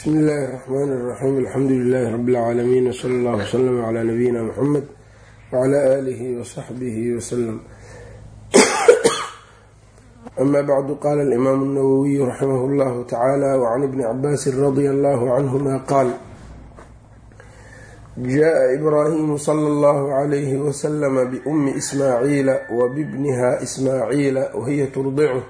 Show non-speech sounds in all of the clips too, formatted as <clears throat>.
bsmi illaahi اraxmaan اraxiim alxamdu lilaahi rabi اlcaalamiin wsala allah wslama cla nabiyina muxamed wcla aalihi wasaxbihi wasalam ama bacdu qaala alimaamu اnawowiyu raximah اllahu tacaala wcan ibni cabaasin radia allahu canhuma qaal jaءa ibraahimu sala اllahu calayhi waslama biumi ismaaciila wabibniha ismaaciila wahiya turdichu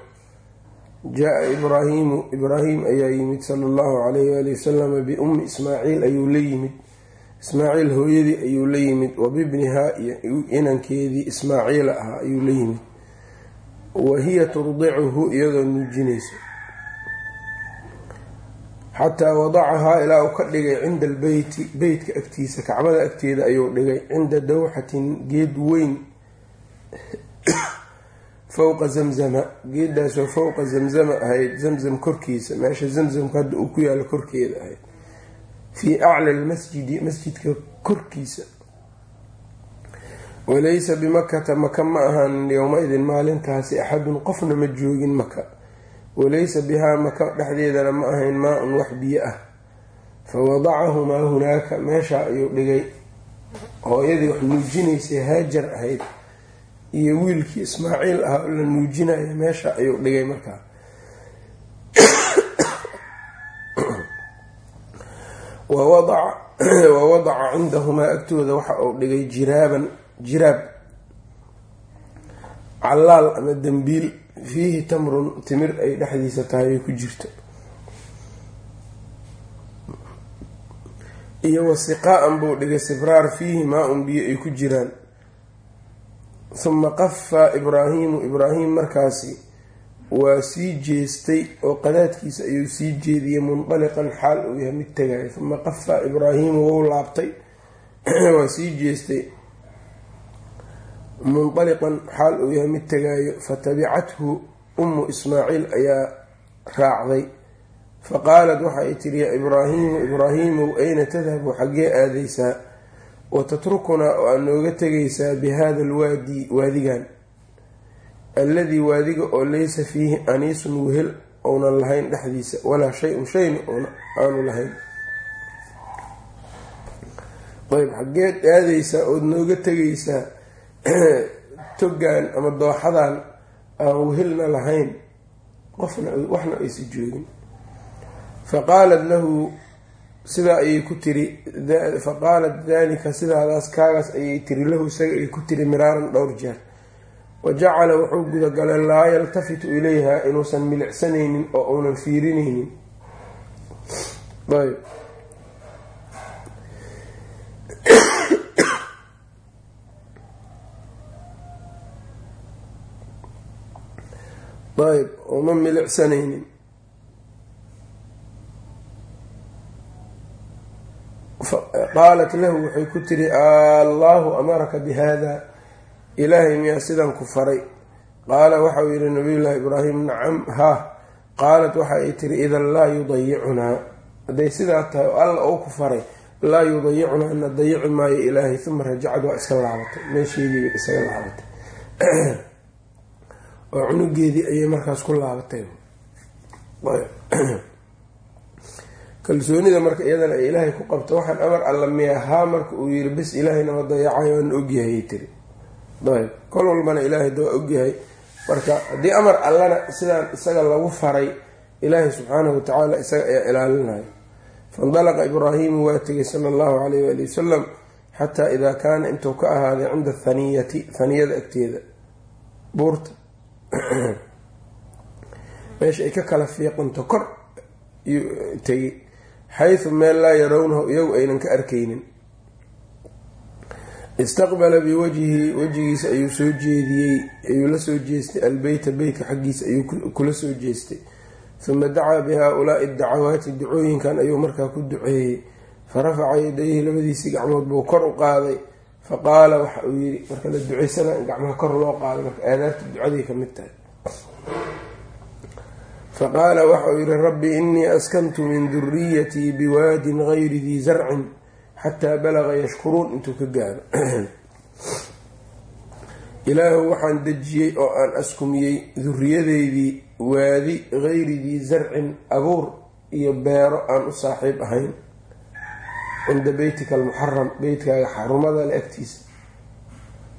jaa ibraahimu ibraahim ayaa yimid sala allahu calayh waali wasalama biummi ismaaciil ayuu la yimid. Ismaaciil hooyadii ayuu la yimid wa bibnihaa iyo inankeedii ismaaciila ahaa ayuu la yimid. Wa hiya turdicuhu iyadoo nuujinaysa. Xataa wadacahaa ilaa uu ka dhigay cinda albeyti beytka agtiisa kacbada agteeda ayuu dhigay cinda dawxatin geed weyn fowqa zamzama geedaasoo fowqa zamzama ahayd zamzam korkiisa meesha zamzamku hadda uu ku yaalo korkeeda ahayd fii acla lmasjidi masjidka korkiisa. Walaysa bimakata maka ma ahaan yowma-idin maalintaasi axadun qofna ma joogin maka walaysa bihaa maka dhexdeedana ma ahayn maa-un wax biyo ah. Fa wadacahumaa hunaaka meeshaa ayuu dhigay. Hooyadii wax nuujinaysay haajar ahayd iyo wiilkii ismaaciil ahaa oo la nuujinaya meesha ayuu dhigay markaa. Wa wadaca cindahumaa agtooda waxa uu dhigay jiraaban jiraab. Callaal ama dembiil fiihi tamrun timir ay dhexdiisa tahay ay ku jirto. Iyo wasiqaa-an buu dhigay sibraar fiihi maa-un biyo ay ku jiraan huma qafa ibraahiimu ibraahim markaasi waa sii jeestay oo qadaadkiisa ayuu sii jeediyey munطaliqan <clears throat> xaal uu yahay mid tagayo huma qafa ibraahiimu wou laabtay waa sii jeestay munطaliqan xaal uu yahay mid tagaayo fatabicathu umu ismaaciil ayaa raacday. Faqaalat waxay tiri ya ibraahiimu ibraahiimow ayna tadhabu xaggee aadaysaa watatrukunaa oo aad nooga tegaysaa bi hada alwaadi waadigan alladii waadiga oo laysa fiihi aniisun wehel ounan lahayn dhexdiisa walaa shay-un shayna aanu lahayn ayb xaggeed aadaysaa ood nooga tegaysaa togan ama dooxadan aan wehelna lahayn qofna waxna aysa joogin faqaalat lahu sidaa ayay ku tiri faqaalat dalika sidaadaas kaagaas ayay tiri lahu isaga ay ku tiri miraaran dhowr jeer. Wa jacala wuxuu gudagalay laa yaltafitu ilayha inuusan milicsanaynin oo uunan fiirinaynin. Ayb. <coughs> Ayb uma milicsanaynin qaalat lahu waxay ku tiri allaahu amaraka bi hada ilaahay miyaa sidan ku faray? Qaala waxau yihi nabiyullaahi ibraahim nacam haa qaalat waxa ay tiri idan laa yudayicunaa hadday sidaa tahay oo alla uu ku faray laa yudayicunaa na dayici maayo ilaahay uma rajacad waa iska laabatay. Meesheediiba isaga laabatay. <clears throat> Oo cunugeedii ayay markaas ku laabatay <clears throat> kalsoonida marka iyadana ay ilaahay ku qabto waxaan amar alla miya haa marka uu yiri bis ilaahayna ma dayacayo waana ogyahayy tiri ayb kol walbana ilaahay da waa ogyahay marka haddii amar allana sidaan isaga lagu faray ilaahay subxaanahu watacaala isaga ayaa ilaalinayo faindalaqa ibraahiimu waa tegay sala allahu calayh waali wasalam xataa idaa kaana intuu ka ahaaday cinda thaniyati haniyada agteeda. Buurta. <clears throat> Meesha ay ka kala fiiqinto kor tegay xaysu meel laa yarawnahu iyagu aynan ka arkaynin istaqbala biwajhihi wejigiisa ayuu soo jeediyey ayuu la soo jeestay albeyta beytka xaggiisa ayuu kula soo jeestay uma dacaa bi haa-ulaai dacawaati ducooyinkan ayuu markaa ku duceeyey farafaca yadayhi labadiisii gacmood buu kor u qaaday faqaala waxa uu yiri marka la ducaysana gacmaha kor loo qaado marka aadaabta ducaday ka mid tahay faqaala waxauu yihi rabbi inii askantu min duriyatii biwaadin gayri dii zarcin xataa balaga yashkuruun. Intuu ka gaaro. <clears throat> Ilaahu waxaan dejiyey oo aan askumiyey duriyadeydii waadi gayri dii zarcin abuur iyo beero aan u saaxiib ahayn cinda beytika almuxaram beytkaaga xarumada le agtiisa.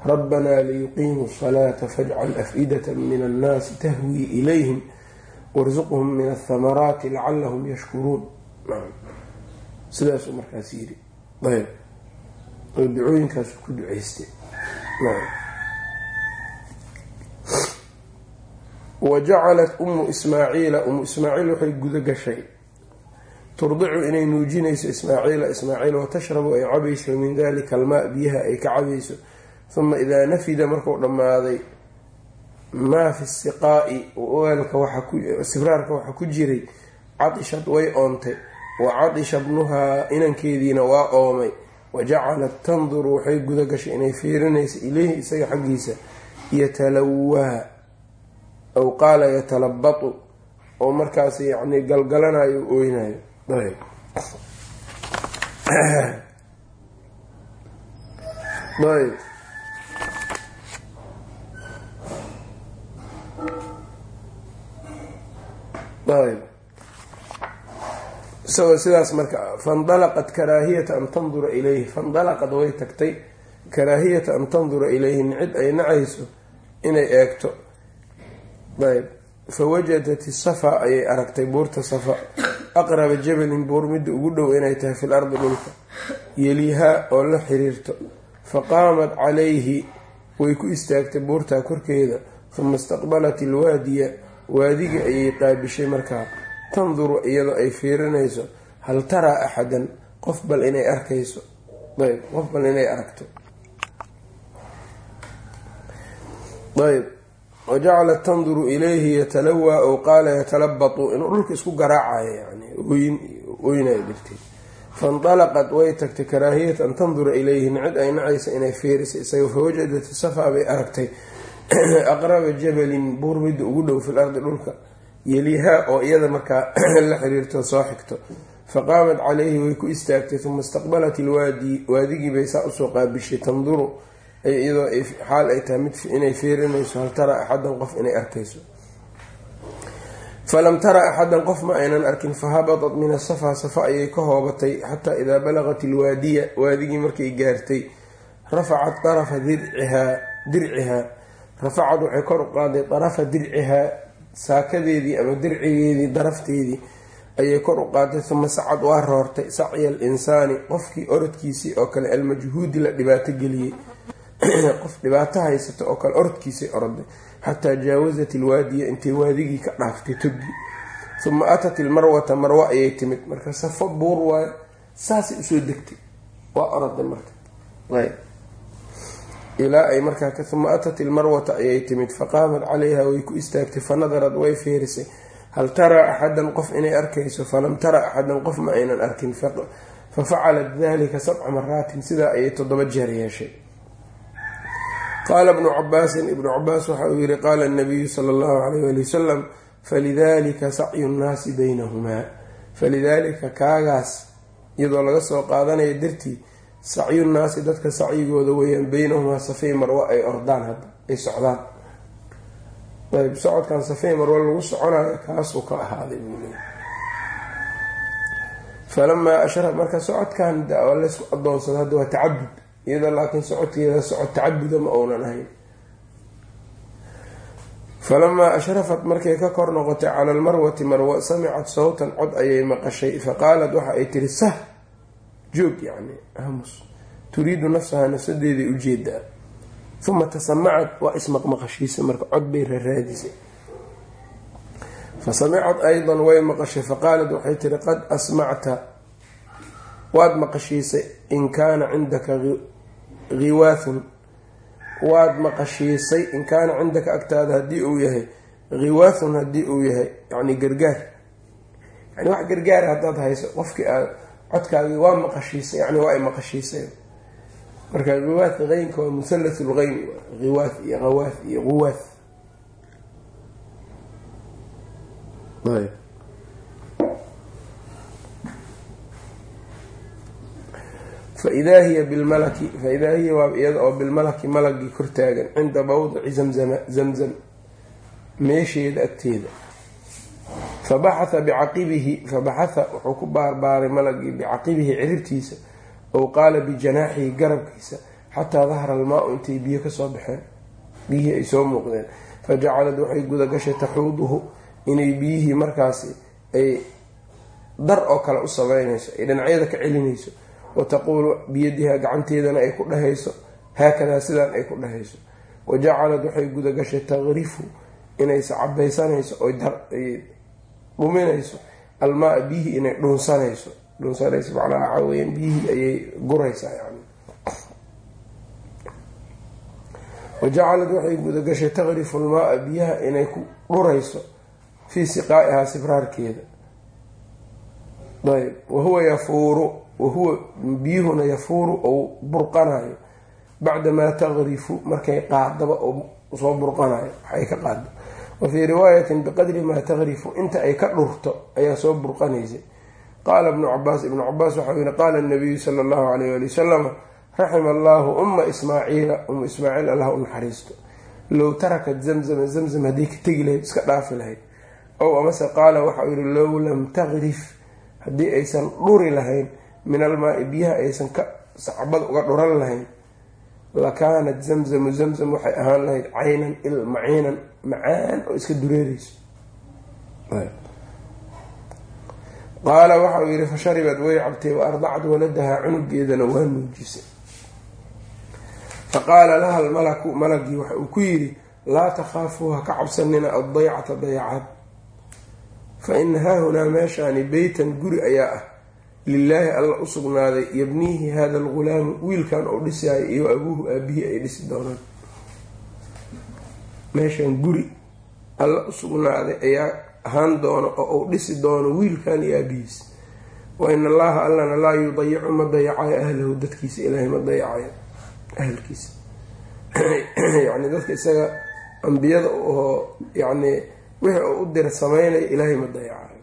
Rabbanaa liyuqiimuu salaata fajcal af-idata min annaasi tahwii ilayhim warsuqhum min athamaraati lacalahum yashkuruun. Sidaasuu markaas yiri ayb. Oo ducooyinkaasu ku duceystay. Wa jacalat ummu ismaaciila umu ismaaciil waxay guda gashay turdicu inay nuujinayso ismaaciila ismaaciil watashrabu ay cabayso min dalika almaa biyaha ay ka cabayso. Uma idaa nafida marku dhammaaday maa fi siqaa'i sibraarka waxa ku jiray cadishad way oontay wa cadisha bnuhaa inankeediina waa oomay wa jacalat tanduru waxay guda gashay inay fiirinayso ileyhi isaga xaggiisa yatalawaa aw qaala yatalabatu oo markaas yacni galgalanayo o oynayo ayb isagoo sidaas marka faindalaqat karaahiyata an tandura ilayhi. Faindalaqad way tagtay karaahiyata an tandura ilayhi. Nicid ay nacayso inay eegto. Ayb. Fawajadat isafa ayay aragtay buurta safa. Aqraba jabalin buur midda ugu dhow inay tahay fil ardi dhulka. Yelihaa oo la xiriirto. Faqaamat calayhi way ku istaagtay buurtaa korkeeda. Uma istaqbalat ilwaadiya waadigii ayay qaabishay markaa tanduru iyadoo ay fiirinayso hal taraa axadan? Qof bal inay arkayso. Ayb qof bal inay aragto. Ayb wajacalat tanduru ilayhi yatalawaa ow qaala yatalabatu inuu dhulka isku garaacayo yani oynay dhirtay faindalaqat way tagtay karaahiyata an tandura ilayhi nicid ay nacaysa inay fiirisa isaga fawajadat safaa bay aragtay aqraba jabalin buur midda ugu dhow fil ardi dhulka yelihaa oo iyada markaa <clears throat> la xiriirto soo xigto. Faqaamat calayhi way ku istaagtay uma istaqbalat ilwaadi waadigii bay saa u soo qaabishay tanduru iyadoo xaal ay tahay mid inay fiirinayso hal tara axadan qof inay arkayso? Falam tara axadan qof ma aynan arkin fahabatat min asafa safa ayay ka hoobatay xataa idaa balagat ilwaadiya waadigii markay gaartay rafacat darafa dircihaa rafacad waxay kor u qaaday darafa dircihaa saakadeedii ama dircigeedii darafteedii ayay kor u qaaday uma sacad waa roortay sacya alinsaani qofkii orodkiisii oo kale almajhuudi la dhibaato geliyey. <clears throat> Qof dhibaato haysata oo kale orodkiisay oroday xataa jaawasat ilwaadiya intay waadigii ka dhaaftay togi uma atat ilmarwata marwo ayay timid. Marka safo buur waayo saasay u soo degtay. Waa oroday marka ilaa ay markaa uma atat ilmarwata ayay timid faqaamat calayha way ku istaagtay fanadarad way fiirisay. Hal taraa axadan qof inay arkayso? Falam tara axadan qof ma aynan arkin. Fafacalat dalika sabca maraatin sidaa ayay toddoba jeer yeeshay. Qaala ibnu cabaasin ibnu cabaas waxa uu yihi qaala nabiyu sala allahu alayh ali wasalam falidalika sacyu nnaasi baynahumaa falidaalika kaagaas iyadoo laga soo qaadanayo dartii sacyu nnaasi dadka sacyigooda weeyaan beynahumaa safey marwo ay ordaan hadda ay socdaan. Ayb socodkan safey marwo lagu soconayo kaasuu ka ahaaday buu leey falamaa ashra marka socodkan laysku adoonsado hadda waa tacabud iyadoo laakiin socodkeeda socod tacabuda ma uunan ahayn. Falamaa ashrafat markay ka kor noqotay cala almarwati marwa samicat sawtan cod ayay maqashay faqaalat waxa ay tiri sah joog yani aamus turiidu nafsaha nafsadeeday u jeedaa uma tasamacat waa ismaqmaqashiisa marka cod bay raraadisay fasamicat aydan way maqashay faqaalat waxay tiri qad asmacta. Waad maqashiisay in kaana cindaka hiwaathun waad maqashiisay in kaana cindaka agtaada haddii uu yahay khiwaathun haddii uu yahay. Yani gargaar. Yani wax gargaara haddaad hayso qofkii aad codkaagii waa maqashiisay yani waa ay maqashiisay marka hiwaath qeynka waa muhallath lqeyn hiwaath iyo hawaath iyo quwaath faidaa hiya bilmalaki faidaa hiya waa iyada oo bilmalaki malagii kortaagan cinda mawdici zamzam meesheeda agteeda fabaxaa bicaqibihi fabaxaa wuxuu ku baarbaaray malagii bicaqibihi ciribtiisa ow qaala bijanaaxihi garabkiisa xataa dahara almaau intay biyo ka soo baxeen biyihii ay soo muuqdeen fajacalad waxay gudagashay taxuuduhu inay biyihii markaasi ay dar oo kale u sameynayso ay dhinacyada ka celinayso wa taquulu biyadiha gacanteedana ay ku dhahayso haakadaa sidaan ay ku dhahayso wa jacalad waxay gudagashay taqrifu inaysa cabaysanayso oy dhuminayso almaa biyihii inay dhunsanayso dhunsanayso macnaa waxaa weyan biyihii ayay guraysaa yani. Wajacalad waxay gudagashay taqrifu lmaaa biyaha inay ku dhurayso fii siqaa'ihaa sibraarkeeda. Ayb. Wahuwa yafuuru wahuwa biyuhuna yafuuru ou burqanayo bacdamaa taqrifu markay qaadaba oo soo burqanayo waxay ka qaado wa fii riwaayatin biqadri maa taqrifu inta ay ka dhurto ayaa soo burqanaysay. Qaala ibnu cabaas ibnu cabaas waxau yihi qaala nabiyu sala allahu alayh ali wasalama raxima allaahu umma ismaaciila umma ismaaciil allah u naxariisto. Low tarakat zamzama zamzam haddii ka tegi lahayd iska dhaafi lahayd. Ow amase qaala waxau yihi low lam taqrif haddii aysan dhuri lahayn min almaai biyaha aysan ka sacbada uga dhuran lahayn lakaanat zamzamu zamzam waxay ahaan lahayd caynan il maciinan macaan oo iska dureereyso qaala waxauu yihi fasharibad way cabtay wa ardacad waladahaa cunugeedana waa nuujisay faqaala laha almalaku malagii waxa uu ku yidhi laa takhaafuu ha ka cabsanina addaycata dayacad fa ina haahunaa meeshaani beytan guri ayaa ah. Lilaahi alla u sugnaaday yabniihi hada algulaamu wiilkan oo dhisaayo iyo abuuhu aabihii ay dhisi doonaan meeshaan guri alla u sugnaaday ayaa ahaan doono oo uu dhisi doono wiilkan iyo aabihiis wa in allaha allana laa yudayicu ma dayacayo ahlahu dadkiisa ilaahay ma dayacayo ahalkiisa <clears throat> yani dadka isaga ambiyada oo yani wixii uu u dira sameynaya ilaahay ma dayacayo.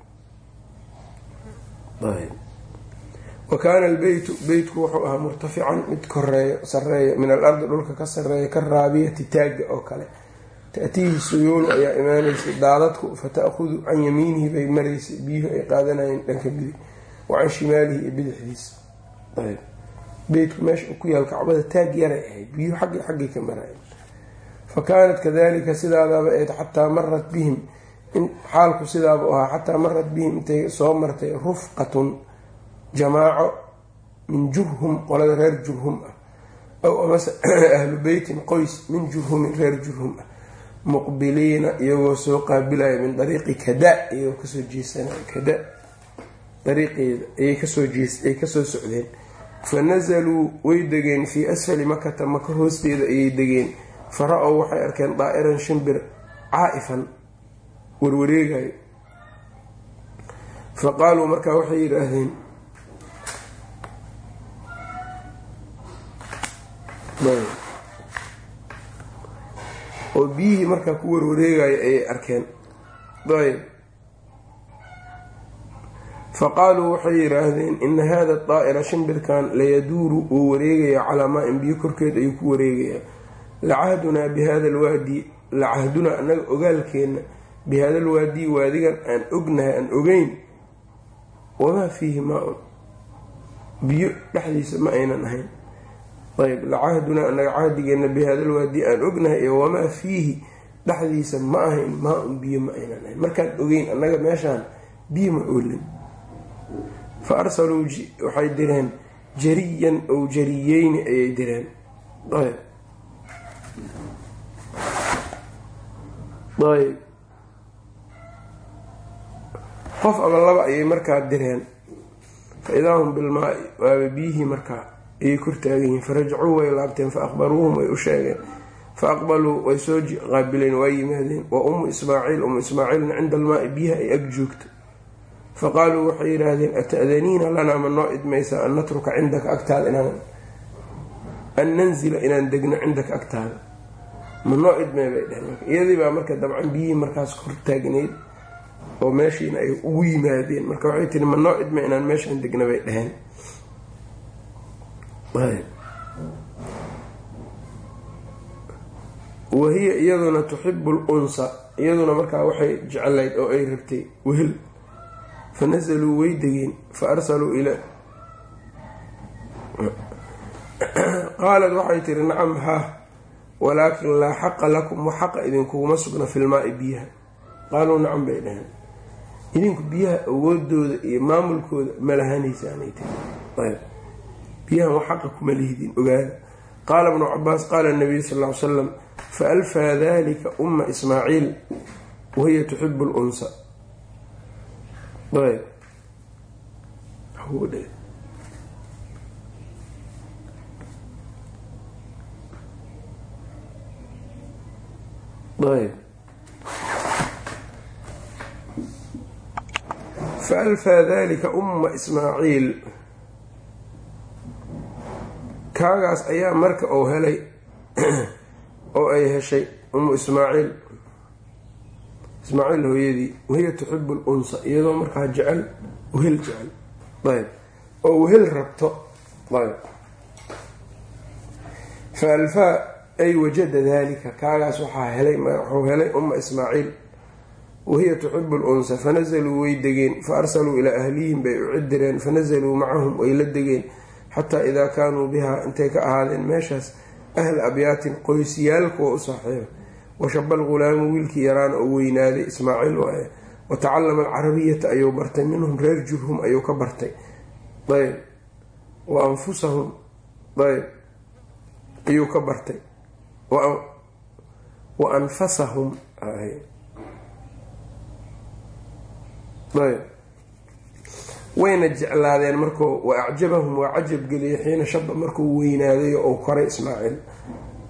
Wa kaana albeytu beytku wuxuu ahaa murtafican mid koreeyo sareeya min alardi dhulka ka sareeya ka raabiyati taagga oo kale ta-tiihi suyuulu ayaa imaanaysay daadadku fata'hudu can yamiinihi bay maraysay biyuhu ay qaadanayeen dhanka bidi wa can shimaalihi iyo bidixdiisa. Beytku meesha ku yaal kacbada taag yaray ahayd biyuhu xaggi xaggay ka marayen fa kaanat kadalika sidaadaaba eed xataa marat bihim xaalku sidaaba u ahaa xataa marat bihim intay soo martay rufqatun jamaaco min jurhum qolada reer jurhum ah. Aw amase <clears throat> ahlu beytin qoys min jurhumin reer jurhum ah muqbiliina iyagoo soo qaabilaya min dariiqi kada iyagoo ka soo jeesanaya kada. Dariiqeeda ayay ka soo jees ay ka soo socdeen. Fa nasaluu way degeen fii asfali makata maka hoosteeda ayay degeen. Fa ra'ow waxay arkeen daa'iran shimbir caa-ifan warwareegayo fa qaaluu markaa waxay yidhaahdeen oo biyihii markaa ku warwareegayo ayay arkeen. Ayb. Faqaaluu waxay yidhaahdeen ina hada daa'ira shimbirkan layaduuru wuu wareegaya calaa maa-in biyo korkeed ayuu ku wareegayaa. Lacahdunaa bi hada alwaadi lacahdunaa annaga ogaalkeenna bi hada alwaadi waadigan aan ognahay aan ogeyn wamaa fiihi maa-un. Biyo dhexdiisa ma aynan ahayn ayb lacahdunaa annaga cahdigeenna bi hada alwaadi aan ognahay iyo wamaa fiihi dhexdiisa ma ahayn maa-un biyo ma aynan ahayn. Markaan ogeyn annaga meeshaan biyo ma oolin. Fa arsaluu waxay direen jariyan ow jariyeyni ayay direen. Ayb ayb qof ama laba ayay markaa direen. Fa idaa hum bilmaai waaba biyihii markaa ayay kor taagan yihiin farajacuu way laabteen fa aqbaruuhum way u sheegeen. Fa aqbaluu way soo qaabileen waa yimaadeen. Wa ummu ismaaciil ummu ismaaciilna cinda almaai biyaha ay ag joogto. Faqaaluu waxay yidhaahdeen ata'daniina lanaa ma noo idmaysaa an natruka cindaka agtaada an nanzila inaan degno cindaka agtaada. Ma noo idmay bay dheheen iyadii baa marka dabcan biyihii markaas kor taagneyd oo meeshiina ay ugu yimaadeen. Marka waxay tiri ma noo idmay inaan meeshaan degno bay dheheen wahiya iyaduna tuxibu lunsa iyaduna markaa waxay jeclayd oo ay rabtay wehel. Fa nasaluu way degeen fa arsaluu ila. Qaalat waxay tiri nacam haa walaakin laa xaqa lakum wax xaqa idinkuguma sugna filmaai biyaha. Qaaluu nacam bay dhaheen. Idinku biyaha awoodooda iyo maamulkooda ma lahanaysaanay tiri biyahan wax xaqa kuma lihdin ogaada. Qaala bnu cabaas qaala nabiyu sal ly salam faalfaa dalika uma ismaaciil wahiya tuxibu lunsa. Ayb faalfaa dalika umma ismaaciil kaagaas ayaa marka uu helay <clears throat> oo ay heshay ummu ismaaciil. Ismaaciil hooyadii wahiya tuxibu lunsa iyadoo markaa jecel wehel jecel. Ayb. Oo wehel rabto. Ayb. Faalfaa ay wajada dalika kaagaas waxaa helay wuxuu helay umma ismaaciil. Wahiya tuxibu lunsa fanazaluu way degeen fa arsaluu ilaa ahlihim bay u cidireen fanazaluu macahum way la degeen xataa idaa kaanuu bihaa intay ka ahaadeen meeshaas ahla abyaatin qoysyaal kuwa u saaxiiba washaba alghulaamu wiilkii yaraana oo weynaaday ismaaciil waaye wa tacallama alcarabiyata ayuu bartay minhum reer jurhum ayuu ka bartay. Ayb. Wa anfusahum ayb ayuu ka bartay. Wa anfasahum ayb wayna jeclaadeen markuu wa acjabahum waa cajab geliyay xiina shaba markuu weynaaday oo koray ismaaciil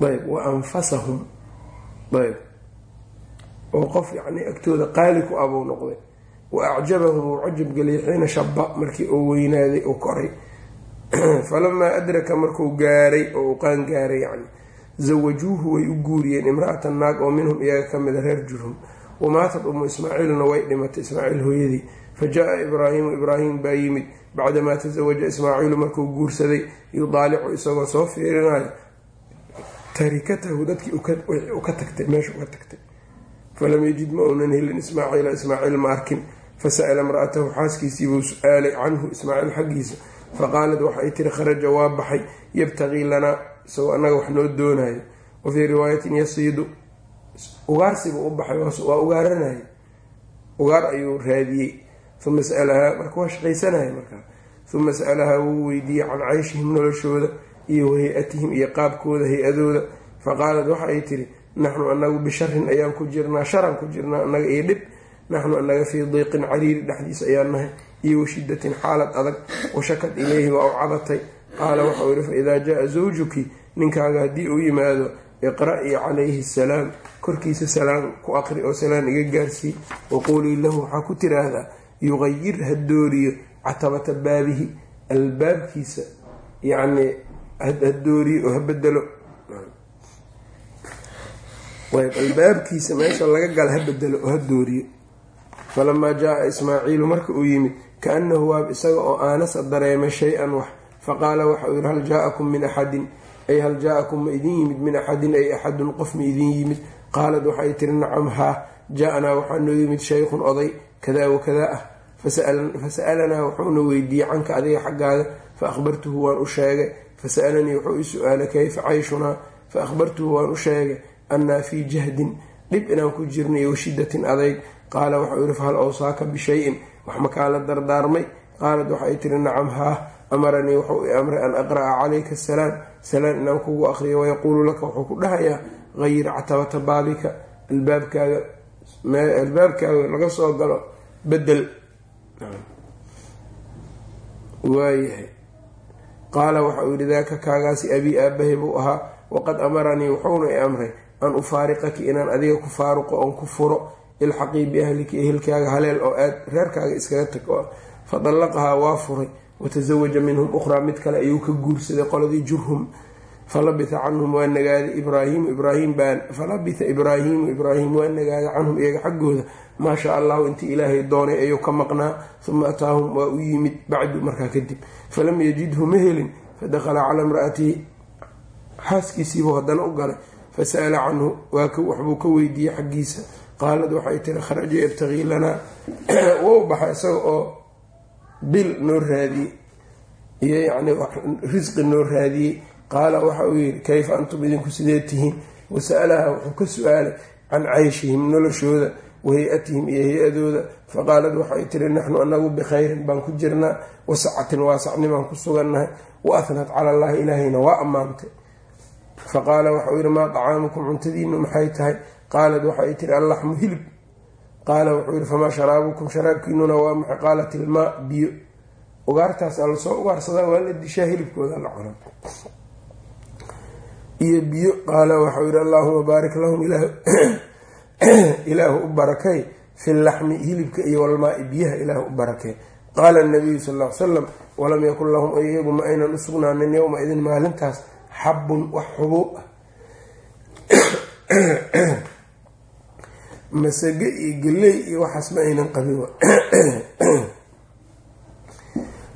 ayb wa anfasahum. Ayb oo qof yacni agtooda qaali ku abuu noqday. Wa acjabahum uu cajab geliyay xiina shaba markii uu weynaaday oo koray. <clears throat> Falamaa adraka markuu gaaray oo uu qaan gaaray yani zawajuuhu way u guuriyeen imra-atan naag oo minhum iyaga ka mida reer jurhum wamaatat umu ismaaciilna way dhimatay ismaaciil hooyadii fa jaa ibraahiimu ibraahim baa yimid bacdamaa tasawaja ismaaciilu markuu guursaday yudaalicu isagoo soo fiirinayo tarikatahu dadkii u ka tagtay meesha uga tagtay falam yajid ma uunan helin ismaaciila ismaaciil ma arkin fasa'ala imra'atahu xaaskiisiibuu su'aalay canhu ismaaciil xaggiisa faqaalat waxay tiri kharaja waa baxay yabtaqii lanaa isagoo annaga wax noo doonayo wa fii riwaayatin yasiidu ugaarsibu u baxay waa ugaaranaya ugaar ayuu raadiyey uma sa'alahaa marka waa shaqaysanaya markaa uma sa'alahaa wuu weydiiyey can cayshihim noloshooda iyo wahay-atihim iyo qaabkooda hay'adooda faqaalat waxa ay tiri naxnu anagu bisharin ayaan ku jirnaa sharan ku jirnaa annaga iyo dhib. naxnu anaga fii diiqin cariiri dhexdiisa ayaan nahay iyo washidatin xaalad adag washakad ileyhi waa u cadatay qaala waxau yihi fa idaa jaa zawjuki ninkaaga haddii uu yimaado iqra-i calayhi asalaam korkiisa salaan ku aqri oo salaan iga gaarsii waquulii lahu waxaa ku tiraahdaa yuqayir ha dooriyo catabata baabihi albaabkiisa yacni ha dooriyo oo ha bedelo ayb albaabkiisa meesha laga gala ha bedelo oo ha dooriyo falamaa jaa ismaaciilu marka uu yimid kaanahu waab isaga oo aanasa dareemay shay-an wax faqaala waxauu yihi hal jaa-akum min axadin ay hal jaa-akum ma idin yimid min axadin ay axadun qof ma idin yimid qaalad waxay tiri nacam haa jaa-anaa waxaa noo yimid shaykhun oday kadaa wakadaa ah. Fasa'alanaa wuxuuna weydiiyey canka adiga xaggaaga fa akhbartuhu waan u sheegay. Fasa'alanii wuxuu i su'aalay kayfa cayshunaa fa akhbartuhu waan u sheegay annaa fii jahdin. Dhib inaan ku jirnay washidatin adayg. Qaala waxau yihi fahal awsaaka bishayin. Wax makaa la dardaarmay. Qaalad waxay tiri nacam haa amaranii wuxuu i amray an aqra'a calayka asalaam salaan inaan kugu aqriyo wayaquulu laka wuxuu ku dhahayaa hayir catabata baabika albaabkaaga albaabkaaga laga soo galo bedel waayahay. Qaala waxa uu yihi daaka kaagaasi abii aabahay buu ahaa waqad amaranii wuxuuna i amray an ufaariqaki inaan adiga ku faaruqo oon ku furo ilxaqii biahliki ehelkaaga haleel oo aad reerkaaga iskaga tag fa dallaqahaa waa furay watasawaja minhum ukhraa mid kale ayuu ka guursaday qoladii jurhum falabitha canhum waa nagaaday ibraahiimu ibraahim baan falabitha ibraahiimu ibraahim waa nagaaday canhum iyaga xaggooda. Maa shaa allahu intii ilaahay doonay ayuu ka maqnaa. Uma ataahum waa u yimid bacdu markaa kadib. Falam yajidhu ma helin. Fadakhala calaa imraatihi xaaskiisiibuu haddana u galay. Fasa'ala canhu waxbuu ka weydiiyey xaggiisa. Qaalad waxay tiri kharaja yabtagii lanaa <clears throat> wou baxa isaga oo bil noo raadiyey. Iyo yacni risqi noo raadiyey qaala waxa uu yidhi kayfa antum idinku sidee tihiin? Wasa'alaha wuxuu ka su'aalay can cayshihim noloshooda wahay-atihim iyo hay'adooda faqaalad waxay tiri naxnu anagu bikhayrin baan ku jirnaa wasacatin waasacnimaan ku sugannahay wa ahnat cala allahi ilaahayna waa ammaantay. Faqaala waxau yihi maa dacaamukum cuntadiinu maxay tahay? Qaalad waxay tiri allaxmu hilib. Qaala wuxuu yihi famaa sharaabukum sharaabkiinuna waa maxay? Qaalat ilmaa biyo. Ugaartaas a la soo ugaarsadaa waa la dishaa hilibkooda la cuna iyo biyo. Qaala waxau yihi allaahuma baarik lahum ilaahu <clears throat> u barakay fi laxmi hilibka iyo walmaai biyaha ilaahu u barakay. Qaala nabiyu sal l salam walam yakun lahum iyagu ma aynan usugnaanin yowma idin maalintaas xabun wax xubuub ah. <clears throat> Masage iyo geley iyo waxaas ma aynan qabin <clears throat>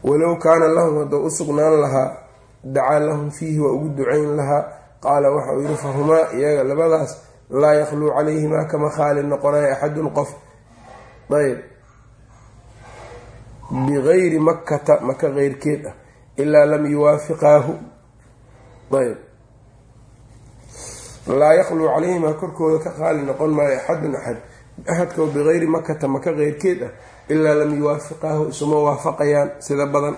walow kaana lahum hadduu usugnaan lahaa dacaa lahum fiihi waa ugu ducayn lahaa qaala waxauu yihi fahumaa iyaga labadaas laa yakhluu calayhimaa kama khaali noqonaya axadun qof. Ayb. Bigayri makkata maka keyrkeed ah ilaa lam yuwaafiqaahu. Ayb. Laa yakhluu calayhimaa korkooda ka qaali noqon maayo axadun axad. Axadkoo bigayri makata maka keyrkeed ah ilaa lam yuwaafiqaahu isuma waafaqayaan sida badan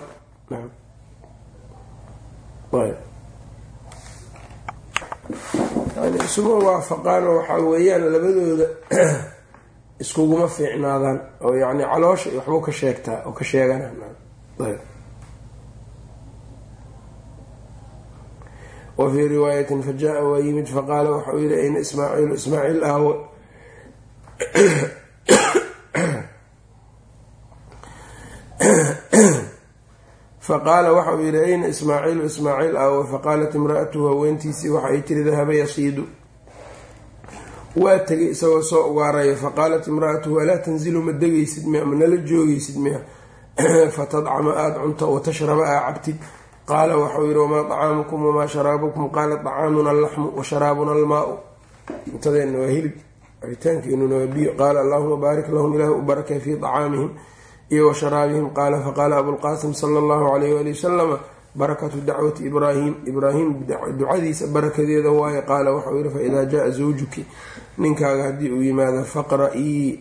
yani isuma waafaqaanoo waxaa weeyaan labadooda <clears throat> iskuguma fiicnaadaan oo yani caloosha iyo waxbuu ka sheegtaa oo ka sheegana. Wa fii riwaayatin fajaa waa yimid faqaala waxauu yihi ayna ismaaciilu ismaaciil aawo <clears throat> faqaala waxauu yihi ayna ismaaciilu ismaaciil aawo faqaalat imra-atuhu haweentiisii waxaay tiri dahaba yasiidu. Waa tegay isagoo soo ugaaraya faqaalat imra-atuhu alaa tanzilu ma degaysid miya ma nala joogaysid miya? <clears throat> Fatadcama aada cunto watashraba aa cabtid qaala waxau yihi wamaa dacaamukum wamaa sharaabukum? Qaala dacaamuna allaxmu wa sharaabuna almaau. Cuntadeenna waa hilib cabitaankeenuna waa biyo. Qaala allahuma baarik lahum ilaah u barakay fii dacaamihim iyo wa sharaabihim qaala faqaala abulqaasim sala allahu calayh waali wasalama barakatu dacwati ibraahim ibraahim ducadiisa barakadeeda waaye qaala waxau yihi faidaa jaa zawjuki. Ninkaaga haddii uu yimaado faqra-ii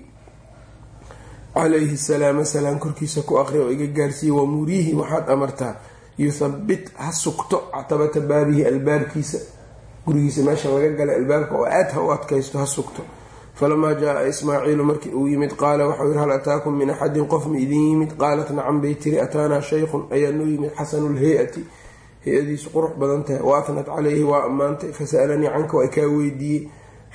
calayhi salaama salaam korkiisa ku aqri oo iga gaarsiiye wamuuriihi waxaad amartaa yuthabit ha sugto catabata baabihi albaabkiisa gurigiisa meesha laga galay albaabka oo aad ha u adkaysto ha sugto falamaa jaa ismaaciilu markii uu yimid qaala waxau yihi hal ataakum min axadin qof ma idin yimid qaalat nacam bay tiri ataanaa shaykhun ayaa noo yimid xasanu lhay-ati hay'adiisu qurux badan tahay wa atnat calayhi waa ammaantay fasa'alanii canka waa kaa weydiiyey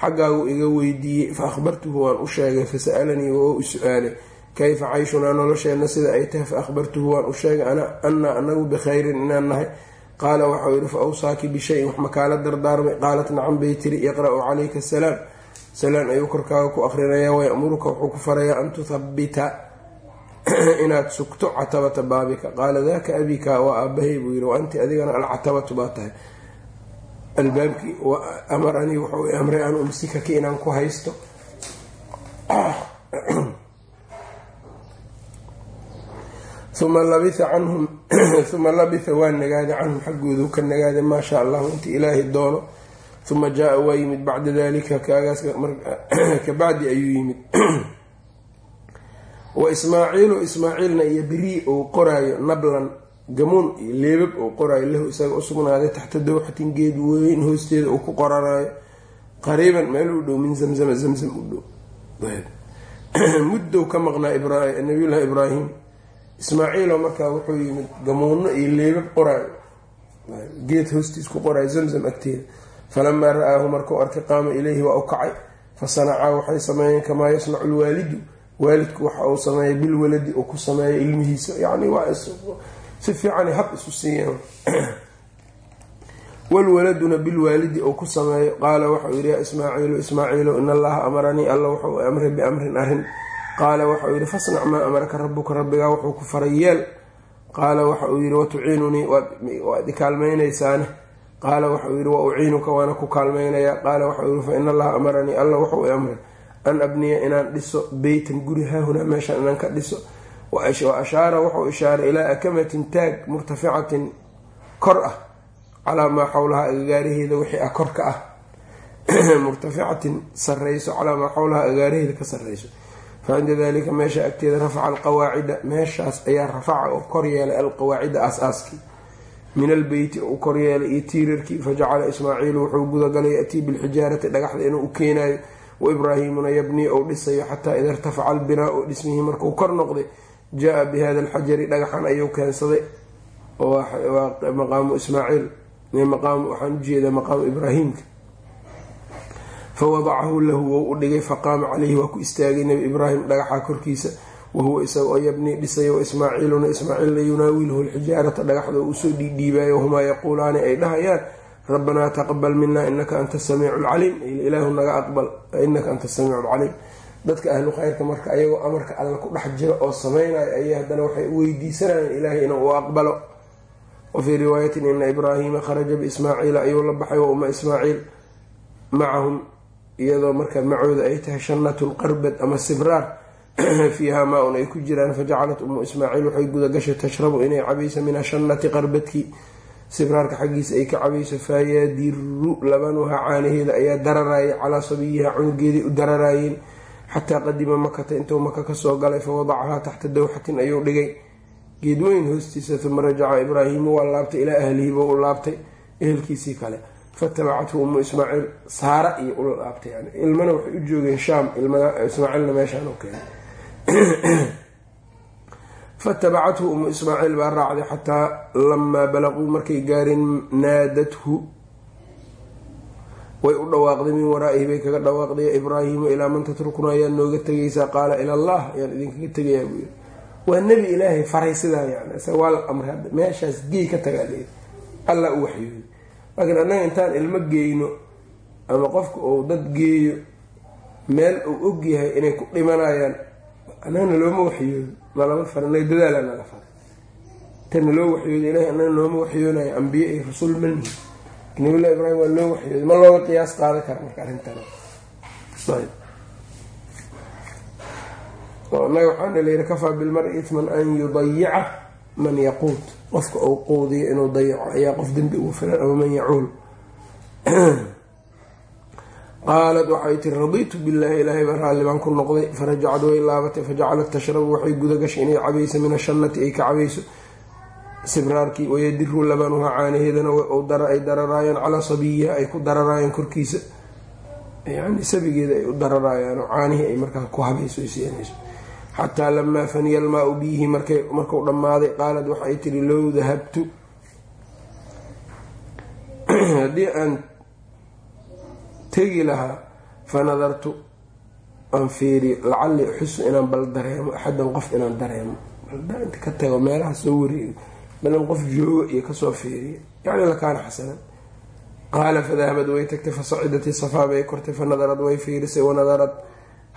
xaggaagu iga weydiiyey fa ahbartuhu waan u sheegay fasa'alanii waa u su'aalay kayfa cayshunaa nolosheenna sida ay tahay fa ahbartuhu waan u sheegay annaa anagu bikhayrin inaan nahay qaala waxau yihi fa awsaaki bishayin wax makaala dardaarmay qaalat nacam bay tiri iqra-u calayka asalaam salaan ayuu korkaaga ku akhrinayaa wayamuruka wuxuu ku farayaa an tuthabita <clears throat> inaad sugto catabata baabika. Qaala daka abika waa aabahay buu yihi wa anti adigana alcatabatu baa tahay. Albaabkii amaranii wuxuu amray an umsikaki inaan ku haysto. <clears throat> Uma labitha canhum <clears throat> uma labitha waa nagaaday canhum xaggoodu ka nagaaday maa shaa allahu inta ilaahi doono uma jaa waa yimid bacda dalika kaagaas kabacdi ayuu yimid wa ismaaciilu ismaaciilna iyo beri uu qoraayo nablan gamuun iyo leebab uu qoraayo lahu isaga usugnaaday taxta dawxatin geed weyn hoosteeda uu ku qoranayo qariiban meel u dhow min zamzama zamzam u dhow muddow ka maqnaa nabiyullahi ibraahim ismaaciilo markaa wuxuu yimid gamuuno iyo leebab qoraayo geed hoostiis ku qoraayo zamzam agteeda falamaa ra'aahu markuu arkay qaama ileyhi waa u kacay fa sanacaa waxay sameeyeen kamaa yasnacu lwaalidu waalidku waxa uu sameeyay bilwaladi uu ku sameeya ilmihiisa yani waa si fiican hab isu siiyeen walwaladuna bilwaalidi uu ku sameeyo qaala waxau yihi yaa ismaaciilu ismaaciilu in allaha amaranii alla wuxuu amray biamrin arrin qaala waxau yihi fasnac maa amaraka rabuka rabbigaa wuxuu ku faray yeel qaala waxa uu yihi watuciinunii waad ikaalmaynaysaane qaala waxau yihi wa uciinuka waana ku kaalmaynayaa qaala waxau yihi fa ina allaha amaranii. Alla wuxuu i amray an abniya inaan dhiso beytan guri haahunaa meeshaan inaan ka dhiso. Wa ashaara wuxuu ishaaray ilaa akamatin taag murtaficatin kor ah calaa maa xawlaha agagaaraheeda wixii ah korka ah. <clears throat> Murtaficatin sareyso calaa maa xawlaha agaaraheeda ka sareyso fa cinda dalika meesha agteeda rafaca alqawaacida meeshaas ayaa rafaca oo kor yeelay alqawaacida aas-aaskii min albeyti uu kor yeelay iyo tiirarkii fajacala ismaaciilu wuxuu gudagalay yatii bilxijaarati dhagaxda inuu u keenayo wa ibraahimuna yabnii ou dhisayo xataa ida irtafaca albinaau dhismihii markuu kor noqday jaa bihada alxajari dhagaxan ayuu keensaday. Maqaamu ismaaciil waxaan u jeedaa maqaamu ibraahimka fawadacahu lahu wou u dhigay faqaama caleyhi waa ku istaagay nebi ibraahim dhagaxa korkiisa wahuwa isaga oo yabnii dhisaya wa ismaaciiluna ismaaciilna yunaawilhu lxijaarata dhagaxda u soo dhiidhiibayo wahumaa yaquulaani ay dhahayaan rabbanaa taqbal mina inaka anta samiicu lcaliim ilaahu naga aqbal inaka anta samiicu lcaliim dadka ahlu khayrka marka ayagoo amarka alla ku dhex jira oo samaynayo ayay haddana waxay weydiisanayeen ilaahay inuu u aqbalo wafii riwaayatin ina ibraahiima kharaja biismaaciila ayuu la baxay wa uma ismaaciil macahum iyadoo marka macooda ay tahay shanatun qarbad ama sibraar <clears throat> fiiha maa-un ay ku jiraan fajacalat umu ismaaciil waxay gudagashay tashrabu inay cabayso min ashannati qarbadkii sibraarka xaggiisa ay ka cabayso faayadiru labanuha caanaheeda ayaa dararaayay calaa sabiyiha cunugeedii u dararaayeen. Xataa qadima makata intuu maka ka soo galay fawadacahaa taxta dawxatin ayuu dhigay. Geedweyn hoostiisa uma rajaca ibraahiimu waa laabtay ilaa ahlihiiba u laabtay ehelkiisii kale. Fatabacathu umu ismaaciil saara iyo ula laabtay yani ilmana waxay u joogeen shaam ismaaciilna meeshaan u keenay <coughs> fatabacathu umu ismaaciil baa raacday xataa lamaa balaquu markay gaareen naadathu way u dhawaaqday min waraa'ihi bay kaga dhawaaqday ibraahiimu ilaa man tatrukuna ayaa nooga tegaysaa? Qaala ila allah ayaan idinkaga tegayaa buu yiri waa nebi ilaahay faray sidaa yani isaga waa la amray hadda. Meeshaas geey ka tagaa leey alla u waxyooday laakiin annaga intaan ilmo geeyno ama qofka uu dad geeyo meel uu og yahay inay ku dhimanayaan annagana looma waxyoodo nalama fara naga dadaala naga fara tana loo waxyoodo ilahay annaga nooma waxyoonayo ambiye iyo rasuul mani nabillahi ibraahim waa loo waxyooday ma looga qiyaas qaadan kara marka arrintan inaga waxaana layidhi kafaa bilmari itman an yudayica man yaquut. Qofka uu quudiyo inuu dayaco ayaa qof dembi ugu filan ama man yacuul <clears throat> qaalat waxay tiri radiitu billaahi ilaahay baa raalli baan ku noqday. Farajacad way laabatay. Fajacalat tashrabu waxay gudagashay inay cabayso min ashannati ay ka cabayso sibraarkii wayadiru labanuha caanaheedana ay dararaayaan calaa sabiyiha ay ku dararaayaan korkiisa. Yani sabigeeda ay u dararaayaan oo caanihii ay markaa ku habayso siinayso. Xataa lamaa faniya almaau biyihi marku dhammaaday qaalad waxay tiri low dahabtu <clears throat> tegi lahaa fanadartu aan fiiriyo lacallii uxisu inaan bal dareemo axadan qof inaan dareemo. Inta ka tago meelaha soo wareego balan qof joogo iyo ka soo fiiriyo yacni lakaana xasanan qaala fadahabad way tagtay fasacidat isafaa bay kortay fanadarad way fiirisay wanadarad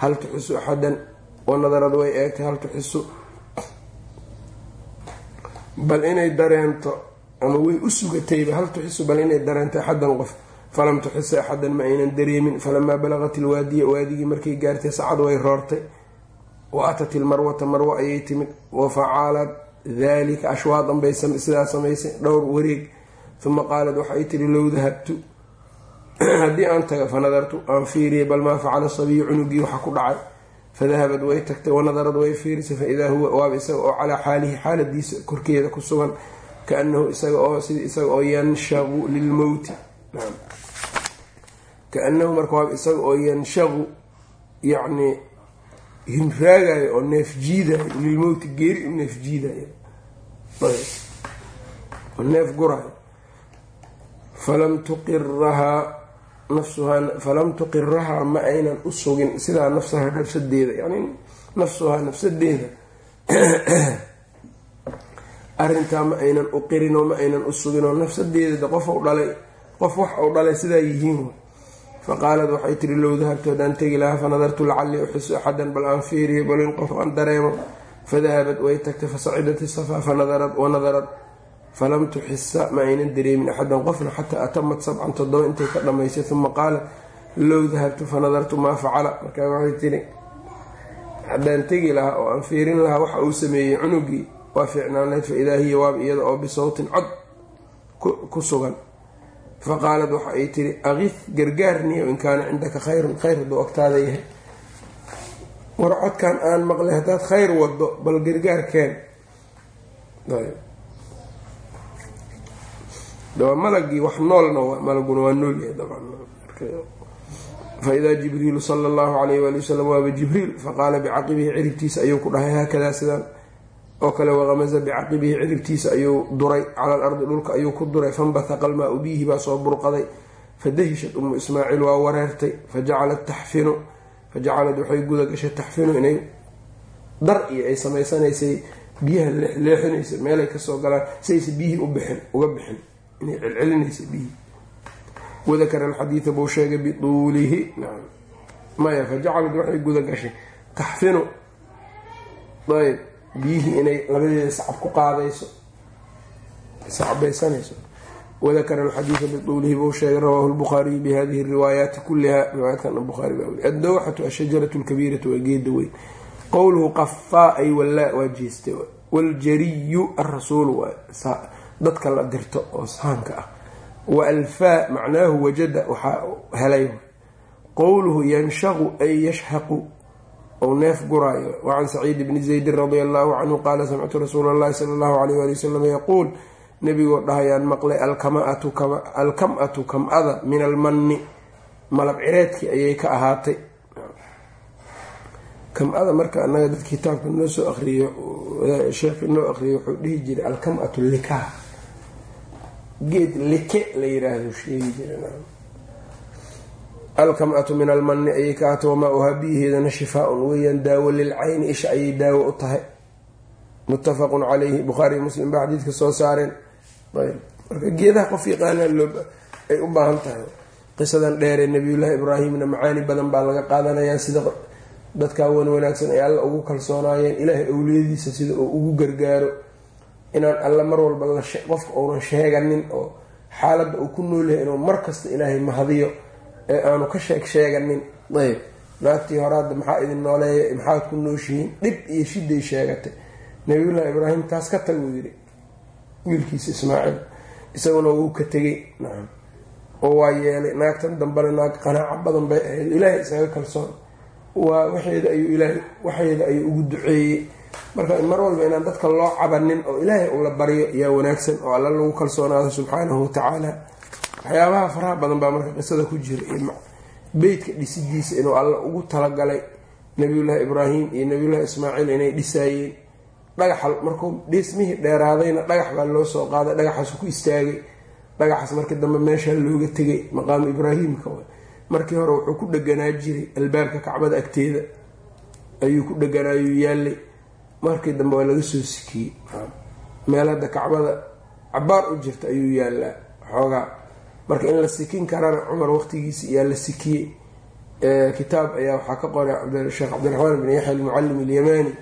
hal tuxisu axadan wanadarad way eegtay hal tuxisu bal inay dareento ama way u sugatayba hal tuxisu bal inay dareento axadan qof falam tuxisa axadan ma aynan dareemin. Falamaa balaqat ilwaadiya waadigii markay gaartay sacad way roortay. Wa atat ilmarwata marwo ayay timid. Wa facalad dalika ashwaadan bay sidaa samaysay dhowr wareeg. Uma qaalad waxay tiri low dahabtu. <clears throat> Haddii aan taga fanadartu aan fiiriyay bal maa facala sabiyu cunugii waxa ku dhacay. Fadahabad way tagtay. Wanadarad way fiirisay. Faidaa huwa waaba isaga oo calaa xaalihi xaaladiisa korkeeda ku sugan. Kaanahu isaga oo sida isaga oo yanshaqu lilmowti kaanahu marka isaga oo yanshaqu yacni hinraagayo oo neef jiidayo lilmowti geeri u neef jiidayo oo neef gurayo. Falam tuqirahaa nafsuhaa falam tuqirahaa ma aynan u sugin sidaa nafsaha nafsadeeda yani nafsuhaa nafsadeeda <clears throat> arrintaa ma aynan u qirin oo ma aynan u sugin oo nafsadeeda qof dhalay qof wax uu dhalay sidaa yihiin faqaalad waxay tiri low dahabtu haddaan tegi lahaa fanadartu lacallii uxisu axadan bal aan fiiriyo balin qof aan dareemo fadahabad way tagtay fasacidat isafaa fanadarad wanadarad falam tuxisa ma aynan dareemin axadan qofna xataa atamat sabcan toddoba intay ka dhamaysay uma qaala low dahabtu fanadartu maa facala markaa waxay tiri haddaan tegi lahaa oo aan fiirin lahaa waxa uu sameeyey cunugii waa fiicnaan lahayd fa idaa hiya waab iyada oo bisawtin cod ku sugan fa qaalad waxa ay tiri aqif gargaarniyo in kaana cindaka khayrun khayr hadduu agtaada yahay. War codkan aan maqlay haddaad khayr wado bal gargaarkeen. Malagii wax noolna malaguna waa noolyahay faidaa jibriilu sala allahu alayh waali wasalam waaba jibriil faqaala bicaqibihi ciribtiisa ayuu ku dhahay haakadaa sidaan oo kale waqamaza bicaqibihi ciribtiisa ayuu duray cala alardi dhulka ayuu ku duray fanbathaqa almaa-u biyihi baa soo burqaday fadahishat umu ismaaciil waa wareertay fajacalat taxfinu fajacalad waxay guda gashay taxfinu inay dar iyo ay samaysanaysay biyaha leexinaysa meelay ka soo galaan siaysa biyihii u bixin uga bixin inay celcelinaysa biyihii. Wadakara alxadiida buu sheegay bituulihi maya fajacalad waxay guda gashay taxfinu. Ayb biyihii inay labadeeda sacab ku qaadayso sacbaysanayso wadakara alxadiida bituulihi buu sheegay rawaahu lbukhaariyu bihadihi riwaayaati kuliha riwaayaadkan bukhaari baa weli addawxatu ashajaratu lkabiiratu waa geeda weyn qowluhu qafaa ay wallaa waa jeestay waljariyu arasuulu waa dadka la dirto oo saanka ah wa alfaa macnaahu wajada waxaa helay qowluhu yanshaqu ay yashhaqu ou neef guraayo. Wacan saciid bni zaydin radia allahu canhu qaala samictu rasuula allahi sala allahu alayh wali wasalam yaquul nebigoo dhahayaan maqlay alkam-atu kam-ada min almanni malab cireedkii ayay ka ahaatay. Kam-ada marka anaga dad kitaabka noo soo akriyo sheekhi noo akriyo wuxuu dhihi jiray alkam-atu likaa geed like la yiraahdo sheegi jira alkam-atu min almanni ayay ka ahaatay wamaa uhaa biyaheedana shifaa-un weeyaan daawo lilcayni isha ayay daawo u tahay. Muttafaqun calayhi bukhaariy muslim baa xadiidka soo saareen. Marka geedaha qof yaqaana ay u baahan tahay. Qisadan dheeree nabiyullaahi ibraahimna macaani badan baa laga qaadanayaa sida dadkaa wan wanaagsan ay alla ugu kalsoonaayeen ilaahay owliyadiisa sida uu ugu gargaaro. Inaan alla mar walba qofka uunan sheeganin oo xaaladda uu ku noolyahay inuu markasta ilaahay mahadiyo ee aanu ka sheeg sheeganin. Ayb. Naagtii hore hadda maxaa idin nooleeya maxaad ku nooshihiin? Dhib iyo shiday sheegatay. Nabiyullaahi ibraahim taas ka tag uu yidhi. Wiilkiisa ismaaciil. Isaguna wuu ka tegay nacam oo waa yeelay. Naagtan dambena naag qanaaco badan bay ahayd. Ilaahay isaga kalsoon. Waa waxeeda ayuu ilaahay waxeeda ayuu ugu duceeyey. Marka mar walba inaan dadka loo cabanin oo ilaahay ula baryo yaa wanaagsan oo alla lagu kalsoonaado subxaanahu watacaala waxyaabaha faraha badan baa marka qisada ku jira beytka dhisidiisa inuu alla ugu talagalay nabiyullaahi ibraahim iyo nabiyullahi ismaaciil inay dhisaayeen dhagaxa markuu dhismihii dheeraadayna dhagax baa loo soo qaaday dhagaxaasu ku istaagay. Dhagaxaas markii dambe meeshaa looga tegay maqaamu ibraahimka markii hore wuxuu ku dheganaa jiray albaabka kacbada agteeda. Ayuu ku dheganaayuu yaallay markii dambe waa laga soo sikiyey. Meel hadda kacbada cabaar u jirta ayuu yaallaa xoogaa marka in la sikin karana cumar waqtigiisa yaa la sikiyey. Kitaab ayaa waxaa ka qoray sheekh cabdiraxmaan bin yaxya almucalim alyamani.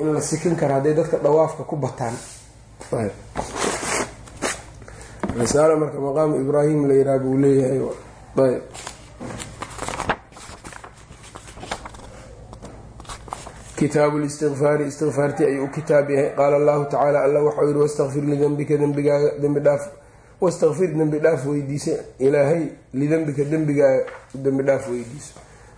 In la sikin kara hadday dadka dhawaafka ku bataan. Risaalo marka maqaamu ibraahim la yiraa buu leeyahay. Ayb. Kitaabu listikfaari istikfaartii ayuu u kitaab yahay. Qaala allahu tacaala alla waxau yihi wastakfir lidembika dembigaaga dembi dhaaf wastakfir dembi dhaaf weydiisa ilaahay lidembika dembigaaga dembi dhaaf weydiiso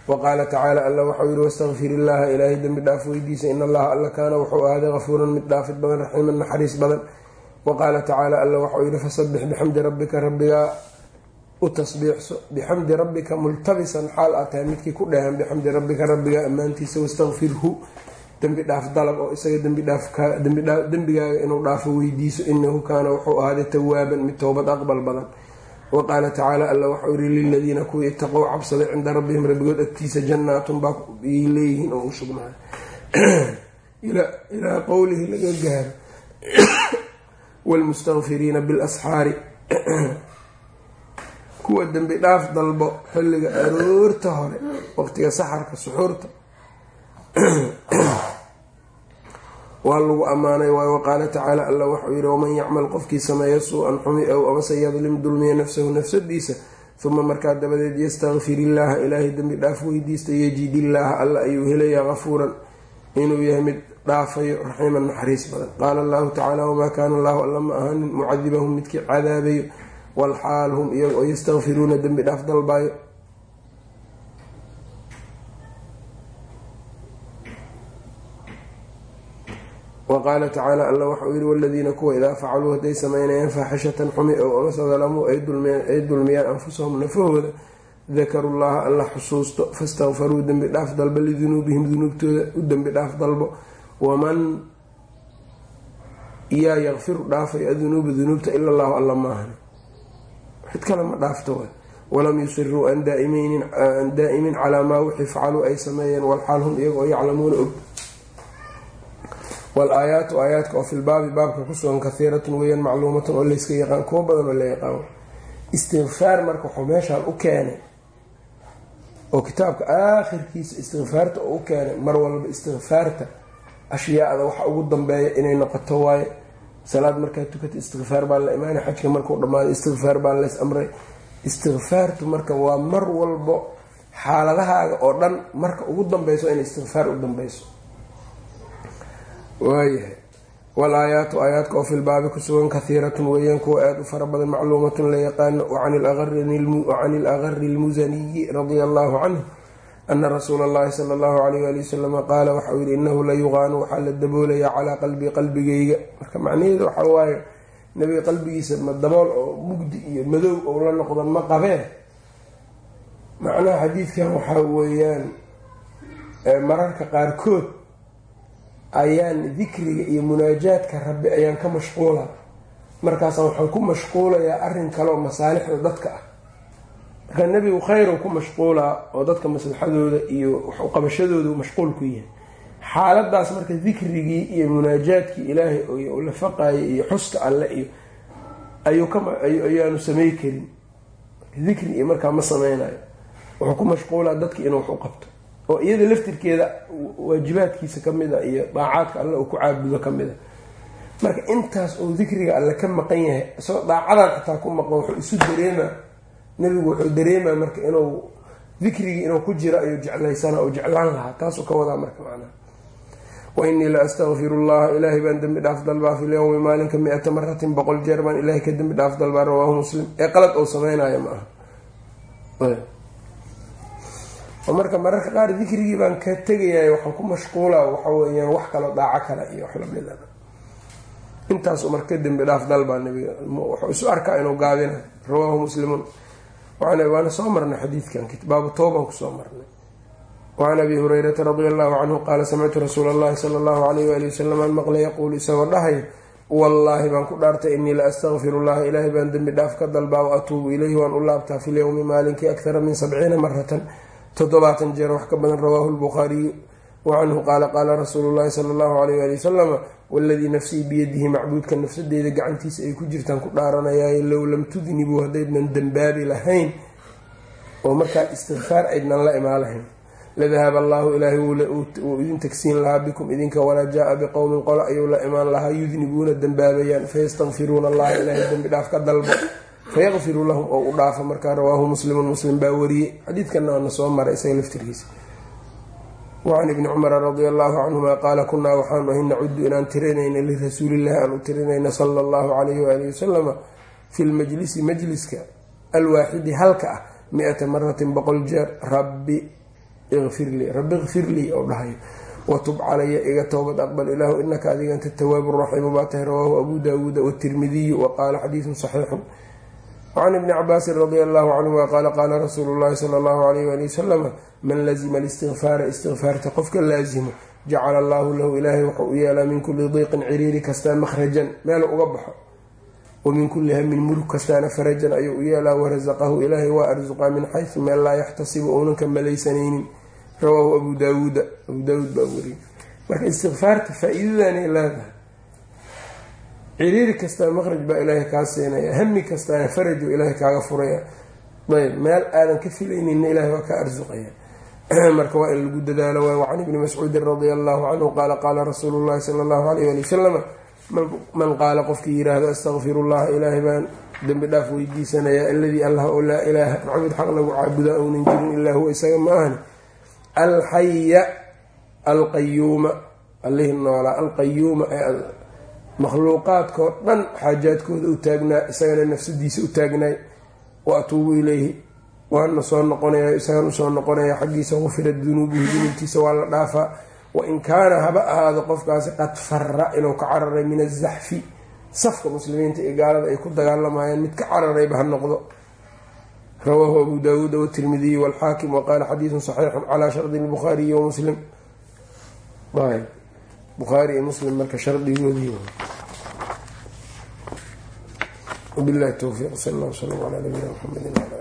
wa qaala tacaala alla waxau yihi wastakfir illaaha ilaahay dembi dhaaf weydiisa in allaha alla kaana wuxuu ahaaday kafuuran mid dhaafid badan raxiiman naxariis badan wa qaala tacaala alla waxau yihi fasabix bixamdi rabbika rabbigaa u tasbiixso bixamdi rabbika multabisan xaal aa tahay midkii ku dheehan bixamdi rabbika rabbigaa ammaantiisa wastakfirhu dembi dhaaf dalab oo isaga dembigaaga inuu dhaafo weydiiso inahu kaana wuxuu ahaaday tawaaban mid towbad aqbal badan. Wa qaala tacaala alla waxau yihi liladiina kuwii itaqow cabsaday cinda rabbihim rabbigood agtiisa jannaatun baa ay leeyihiin oo u sugnaayo <clears throat> ilaa qowlihi laga gaaro <clears throat> wlmustakfiriina bilasxaari <clears throat> kuwa dembi dhaaf dalbo xilliga aroorta hore waqtiga saxarka suxuurta waa lagu ammaanay waayo waqaala tacaala alla waxau yihi waman yacmal qofkii sameeya suu-an xumi ow amase yadlim dulmiya nafsahu nafsadiisa uma markaa dabadeed yastakfir illaaha ilaahay dembi dhaaf weydiista yajid illaaha alla ayuu helayaa kafuuran inuu yahay mid dhaafayo raxiiman naxariis badan. Qaala allahu tacaala wamaa kaana allahu alla ma ahaanin mucadibahum midkii cadaabayo walxaal hum iyaga oo yastakfiruuna dembi dhaaf dalbaayo waqaala tacaala alla waxauu yihi waladiina kuwa idaa facaluu hadday sameynayaan faaxishatan xumi ow amase dalamuu ay dulmiyaan anfusahum nafahooda dakaruu llaha alla xusuusto fastakfaruu dembi dhaaf dalbo lidunuubihim dunuubtooda u dembi dhaaf dalbo waman yaa yakfiru dhaafay adunuuba dunuubta ila allahu alla maahan cid kale ma dhaafto walam yusiruu an daa'imin calaa maa wixii facaluu ay sameeyeen walxaal hum iyaga oo yaclamuuna og wal-aayaatu aayaadka oo filbaabi baabka kusugan kahiiratun weyaan macluumatan oo layska yaqaan kuwo badan oo la yaqaano istikfaar marka wuxuu meeshaan u keenay oo kitaabka aakhirkiisa istikfaarta oo u keenay mar walba istikfaarta ashyaada waxa ugu dambeeya inay noqoto waaye. Salaad markaa tukata istikfaar baa la imaanay xajka markuu dhammaaday istikfaar baa lays amray. Istikfaartu marka waa mar walbo xaaladahaaga oo dhan marka ugu dambeyso inay istikfaar u dambeyso waayahay. Wal-aayaatu aayaadka oo filbaabi kusugan kahiiratun weeyaan kuwa aada u fara badan macluumatun la yaqaano wacan ilaqari lmusaniyi radia allahu canhu ana rasuula allahi sala allahu alayh ali wasalama qaala waxauu yihi inahu la yuqaanu waxaa la daboolayaa calaa qalbii qalbigayga. Marka macnaheedu waxa waaye nabiga qalbigiisa ma dabool oo mugdi iyo madow ou la noqdo ma qabee? Macnaha xadiidkan waxaa weeyaan mararka qaarkood ayaan dikriga iyo munaajaadka rabbi ayaan ka mashquula markaasa waxaan ku mashquulayaa arrin kaleoo masaalixda dadka ah. Marka nebigu khayru ku mashquulaa oo dadka maslaxadooda iyo waxuqabashadooda mashquul ku yahay. Xaaladaas marka dikrigii iyo munaajaadkii ilaahay oo la faqaayay iyo xuska alle iyo ayaanu samey karin. Dikri iyo markaa ma sameynayo wuxuu ku mashquulaa dadka inuu wax u qabto oo iyada laftirkeeda waajibaadkiisa ka mid a iyo daacaadka alle uu ku caabudo ka mid a marka intaas uu dikriga alle ka maqan yahay isagoo daacadan xataa ku maqan wuxuu isu dareemaa nebigu wuxuu dareemaa marka inuu dikrigii inuu ku jiro ayuu jeclaysana oo jeclaan lahaa. Taasuu ka wadaa marka macnaha wa innii la astakfiru llaha ilaahay baan dembi dhaaf dalbaa fi lyowmi maalinka mi-ata maratin boqol jeer baan ilaahay ka dembi dhaaf dalbaa rawaahu muslim. Ee qalad uu sameynaayo ma aha oo marka mararka qaar dikrigii baan ka tegayay waxaan ku mashquulaa waxa weeyaan wax kaloo daaco kale iyo wax lamida intaasu marka dembi dhaaf dalbaa nabiga wuxuu isu arkaa inuu gaabina rawaahu muslimuun waana soo marnay xadiidkan baabu towban ku soo marnay. Wacan abi hurayrata radia allahu canhu qaala samictu rasuula allahi sala allahu alayh waali wasalam an maqla yaquulu isagoo dhahayo wallaahi baan ku dhaartay innii la astakfiru llaha ilaahay baan dembi dhaaf ka dalbaa wa atuubu ilayhi waan u laabtaa fi lyowmi maalinkii akthara min sabciina maratan toddobaatan jeer wax ka badan rawaahu lbukhaariyu wa canhu qaala qaala rasuulu llahi sala allahu alayh waali wasalama waladii nafsii biyadihi macbuudka nafsadeeda gacantiisa ay ku jirtaan ku dhaaranayaaye low lam tudnibuu haddaydnan dembaabi lahayn oo markaa istikfaar aydnan la imaan lahayn. Ladahaba allaahu ilaahay wuu idin tagsiin lahaa bikum idinka walaa jaa-a biqowmin qole ayuu la imaan lahaa yudnibuuna dembaabayaan fayastakfiruuna allaha ilaahay dembi dhaaf ka dalbo fayaqfiru lahum oo u dhaafo markaa rawaahu muslimun muslim baa wariyey xadiidkanna waana soo maray isaga laftirkiisa wacan ibni cumara radia allahu canhuma qaala kunaa waxaanu ahay nacudu inaan tirinayna lirasuulillahi aan u tirinayna sala allahu calayhi waalihi wasalama fi lmajlisi majliska alwaaxidi halka ah mi-ata maratin boqol jeer rabbi ikfirlii rabbi ikfirlii ou dhahayo watub calaya iga towbad aqbal ilaahu inaka adiga anta tawaabu raxiimu baa tahay rawaahu abu daawuuda watirmidiyu wa qaala xadiidun saxiixun wacan ibni cabaasin radia allahu canhuma qaala qaala rasuulu llahi sala allahu alayh waali wasalama man lazima alistikfaara istikfaarta qofka laasimo jacala allaahu lahu ilaahay wuxuu u yeelaa min kulli diiqin ciriiri kastaa makhrajan meel uga baxo wa min kulli hamin murug kastaana farajan ayuu u yeelaa warasaqahu ilaahay waa arsuqaa min xaysu meel laa yaxtasibu uunan ka malaysanaynin rawaahu abu daawuuda abu daawuud baa weriyey marka istikfaarta faa-iidadanay leedahay ciriiri kastaa maqraj baa ilaahay kaa siinaya hami kastaana faraju ilaahay kaaga furaya. Ayb meel aadan ka filaynina ilaahay waa ka arsuqaya. <clears throat> Marka waa in lagu dadaalo waay wacan ibni mascuudin radia allahu canhu qaala qaala rasuulu llahi sala allahu alayh ali wasalama man qaala qofkii yiraahdo astaqfiru llaha ilaahay baan dembi dhaaf weydiisanayaa aladii allah oo laa ilaaha macbud xaq lagu caabudaa ounan jirin ilaa huwa isaga ma ahni alxaya alqayuuma allihii noolaa alqayuuma ee makhluuqaadkao dhan xaajaadkooda u taagnaa isagana nafsadiisa u taagnaay wa atuubu ileyhi waana soo noqonaya isagan u soo noqonaya xaggiisa gufira dunuubuhu dunuubtiisa waa la dhaafaa wain kaana haba ahaado qofkaasi qad fara inuu ka cararay min azaxfi safka muslimiinta iyo gaalada ay ku dagaalamayaan mid ka cararayba ha noqdo. Rawaahu abu daawuud watirmidiy walxaakim waqaala xadiidun saxiixun calaa shardi lbukhaariyi wa muslim bukhaari iyo muslim marka shardigoodii wabilahi towfiiq sal alla slam calaa nabiyina mxamedi wala